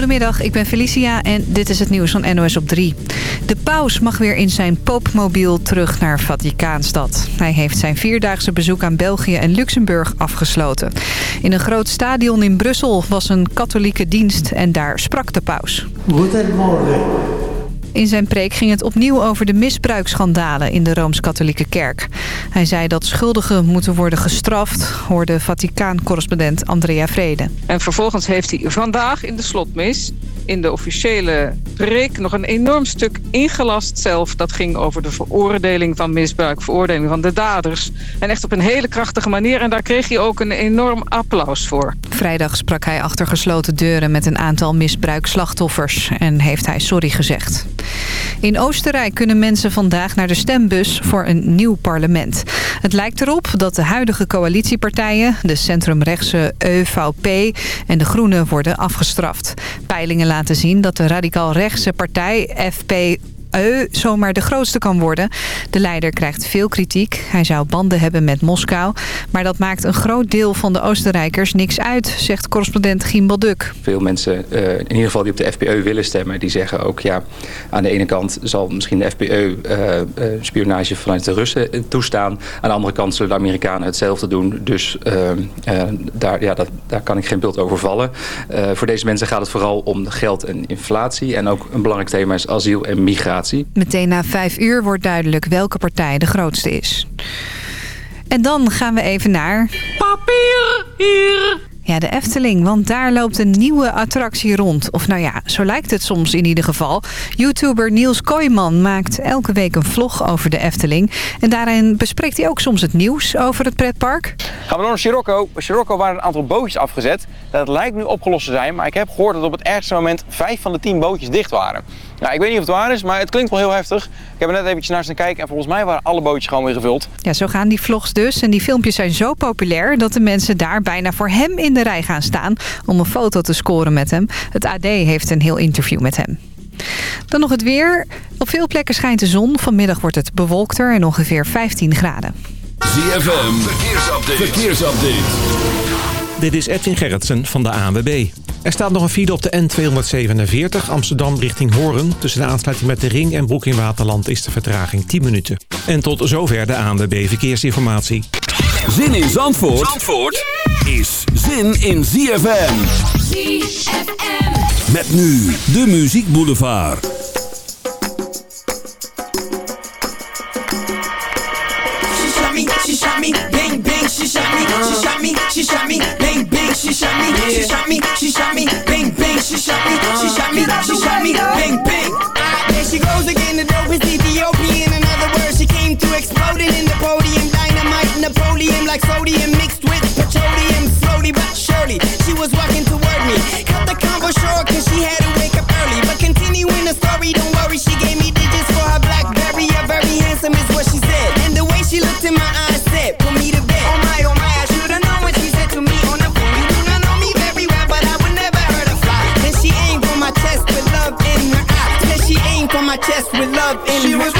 Goedemiddag, ik ben Felicia en dit is het nieuws van NOS op 3. De paus mag weer in zijn poopmobiel terug naar Vaticaanstad. Hij heeft zijn vierdaagse bezoek aan België en Luxemburg afgesloten. In een groot stadion in Brussel was een katholieke dienst en daar sprak de paus. Goedemorgen. In zijn preek ging het opnieuw over de misbruiksschandalen in de Rooms-Katholieke Kerk. Hij zei dat schuldigen moeten worden gestraft, hoorde Vaticaan-correspondent Andrea Vrede. En vervolgens heeft hij vandaag in de slotmis in de officiële preek nog een enorm stuk ingelast zelf. Dat ging over de veroordeling van misbruik, veroordeling van de daders. En echt op een hele krachtige manier. En daar kreeg hij ook een enorm applaus voor. Vrijdag sprak hij achter gesloten deuren met een aantal misbruikslachtoffers. En heeft hij sorry gezegd. In Oostenrijk kunnen mensen vandaag naar de stembus voor een nieuw parlement. Het lijkt erop dat de huidige coalitiepartijen, de centrumrechtse EVP en de Groenen worden afgestraft. Peilingen laten zien dat de radicaal-rechtse partij FP Zomaar de grootste kan worden. De leider krijgt veel kritiek. Hij zou banden hebben met Moskou. Maar dat maakt een groot deel van de Oostenrijkers niks uit, zegt correspondent Gimbal Duk. Veel mensen, uh, in ieder geval die op de FPE willen stemmen, die zeggen ook ja, aan de ene kant zal misschien de FPE uh, uh, spionage vanuit de Russen toestaan. Aan de andere kant zullen de Amerikanen hetzelfde doen. Dus daar, ja, dat, daar kan ik geen beeld over vallen. voor deze mensen gaat het vooral om geld en inflatie. En ook een belangrijk thema is asiel en migratie. Meteen na vijf uur wordt duidelijk welke partij de grootste is. En dan gaan we even naar... Papier hier! Ja, de Efteling, want daar loopt een nieuwe attractie rond. Of nou ja, zo lijkt het soms in ieder geval. YouTuber Niels Kooijman maakt elke week een vlog over de Efteling. En daarin bespreekt hij ook soms het nieuws over het pretpark. Gaan we door naar Sirocco. Bij Sirocco waren een aantal bootjes afgezet. Dat lijkt nu opgelost te zijn, maar ik heb gehoord dat op het ergste moment vijf van de tien bootjes dicht waren. Nou, ik weet niet of het waar is, maar het klinkt wel heel heftig. Ik heb er net eventjes naar staan kijken en volgens mij waren alle bootjes gewoon weer gevuld. Ja, zo gaan die vlogs dus. En die filmpjes zijn zo populair dat de mensen daar bijna voor hem in de rij gaan staan om een foto te scoren met hem. Het AD heeft een heel interview met hem. Dan nog het weer. Op veel plekken schijnt de zon. Vanmiddag wordt het bewolkter en ongeveer 15 graden. ZFM, verkeersupdate. verkeersupdate. Dit is Edwin Gerritsen van de ANWB. Er staat nog een file op de N247 Amsterdam richting Hoorn. Tussen de aansluiting met de Ring en Broek in Waterland is de vertraging 10 minuten. En tot zover de ANWB Verkeersinformatie. Zin in Zandvoort, Zandvoort is zin in ZFM. ZFM. Met nu de Muziek Boulevard. She shot me, she shot me, bang bang, she shot me, she shot me, she shot me, bang bang, she shot me, she shot me, she shot me, bang bang, she shot me, she shot me, she shot me, bang bang. Ah, there she goes again, the dope is Ethiopian. In other words, she came to exploding in the podium, dynamite Napoleon like sodium mixed with petroleum. Slowly but surely, she was walking with love in she her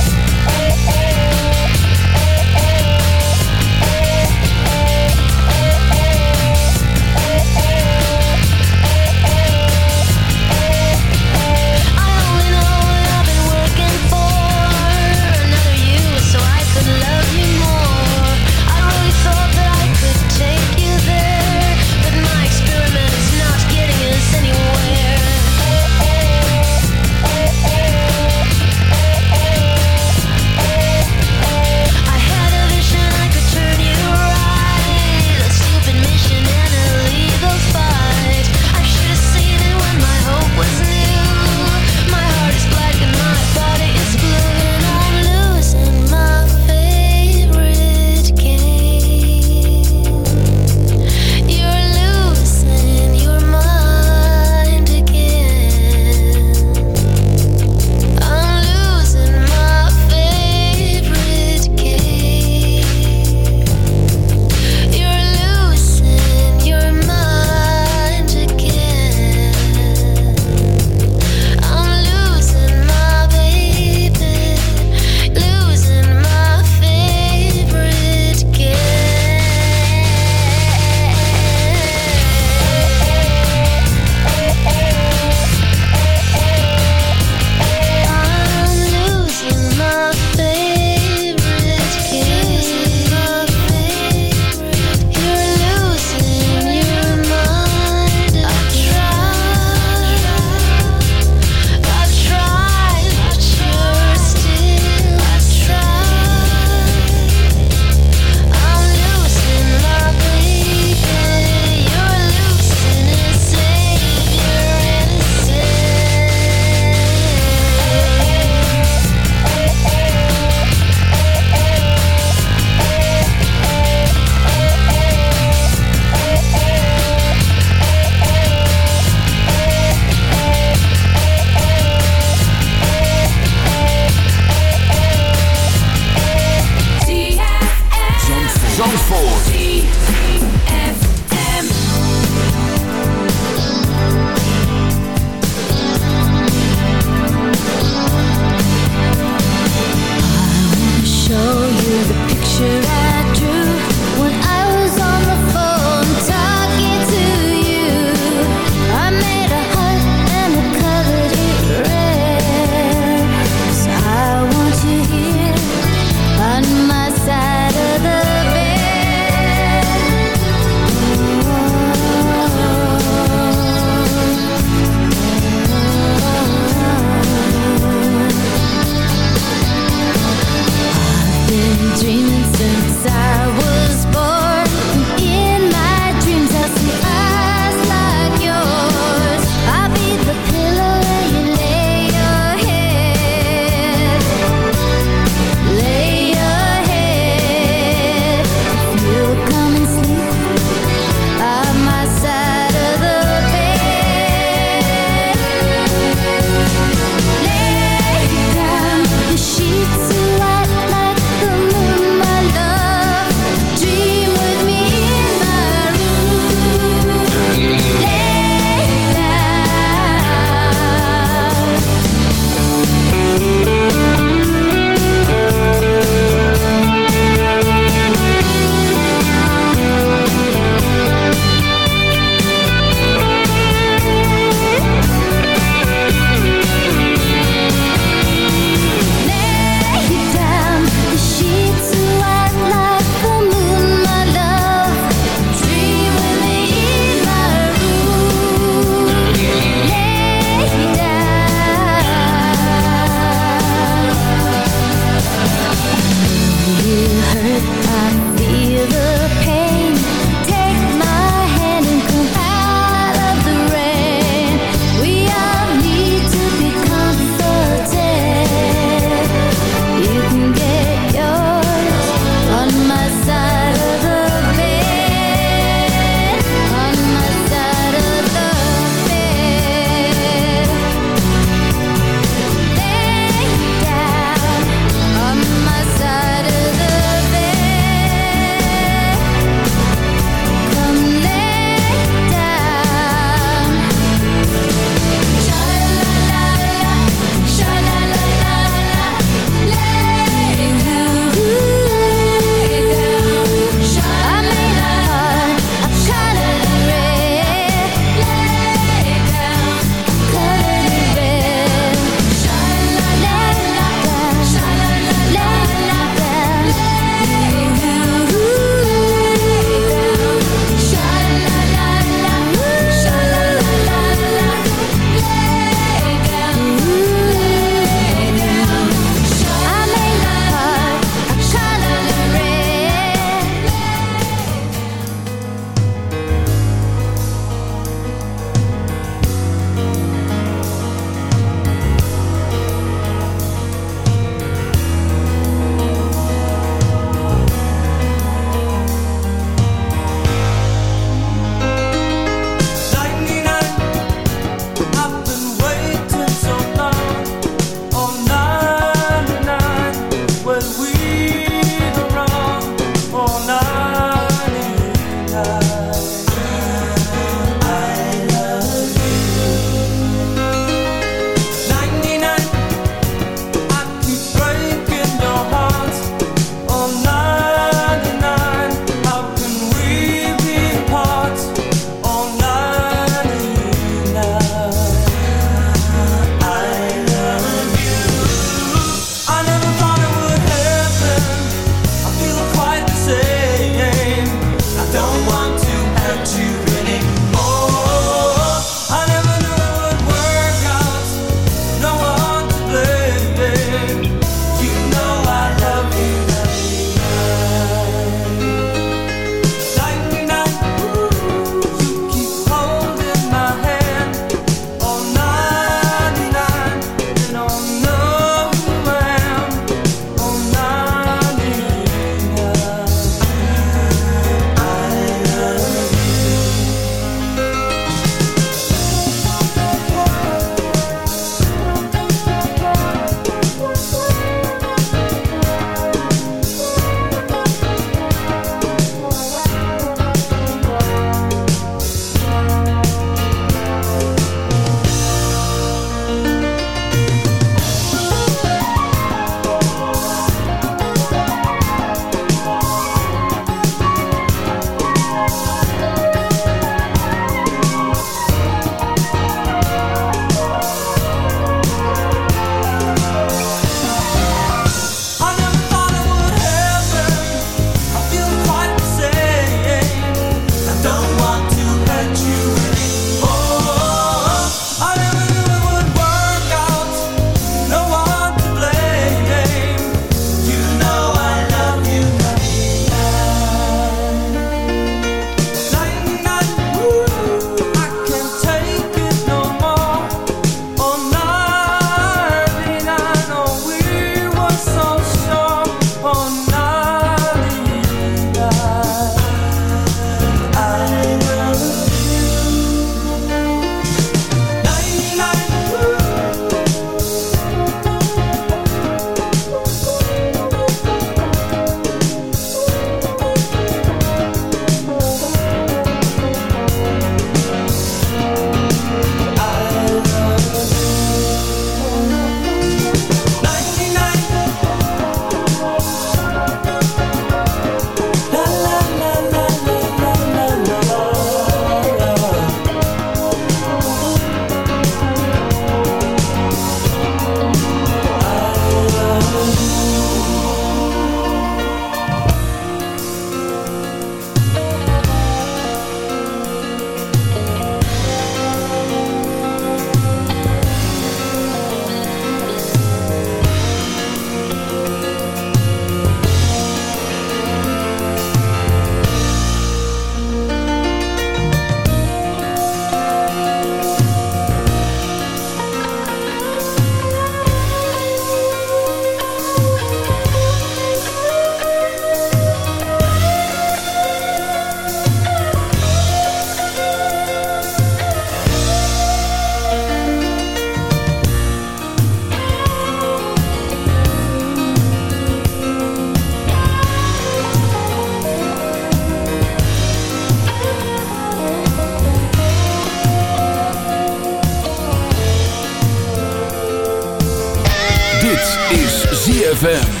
ZFM.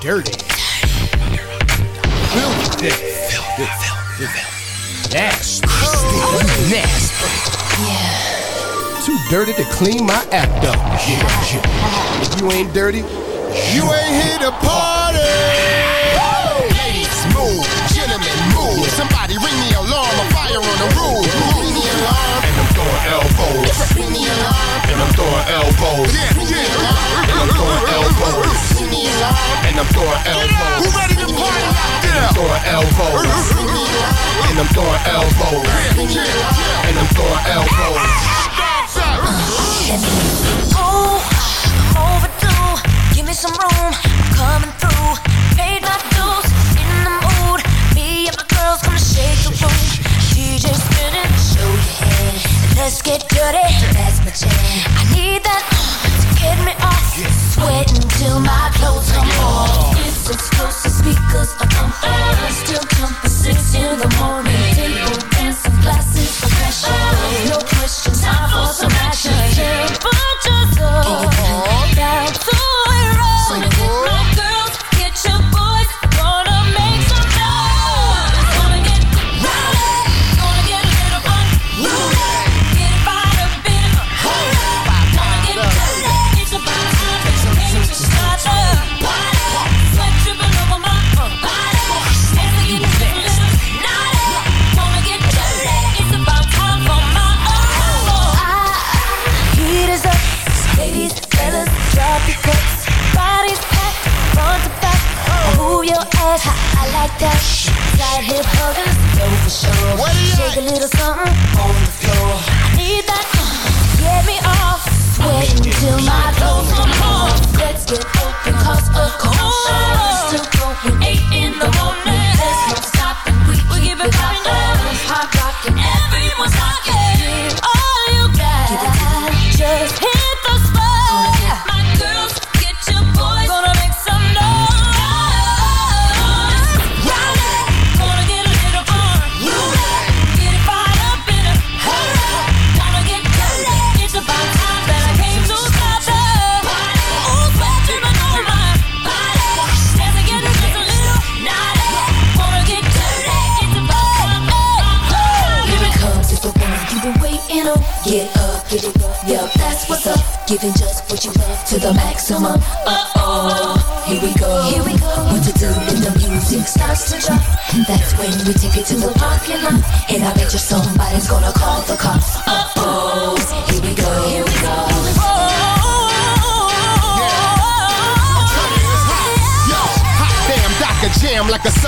dirty. Filthy. Filthy. Nasty. Nasty. Too dirty to clean my act up. If you ain't dirty, you ain't here to party. Elbows. Ring the alarm. And I'm throwing elbows. Yeah, yeah. And I'm throwing elbows. Ring. And I'm throwing elbows. Who ready to party out there? And I'm throwing elbows. And I'm throwing elbows. And I'm throwing elbows. Overdue. Give me some room. I'm coming through. Let's get dirty. That's my jam. I need that uh, to get me off. Sweating till my clothes come off. It's explosive speakers are pumping. Still I bet you somebody's gonna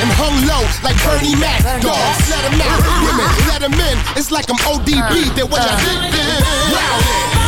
And hung low like Bernie Mac. Dogs, let let 'em out. Women, let let 'em in. It's like I'm ODB. Uh-huh. That what I did then. Rowdy.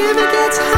if it gets high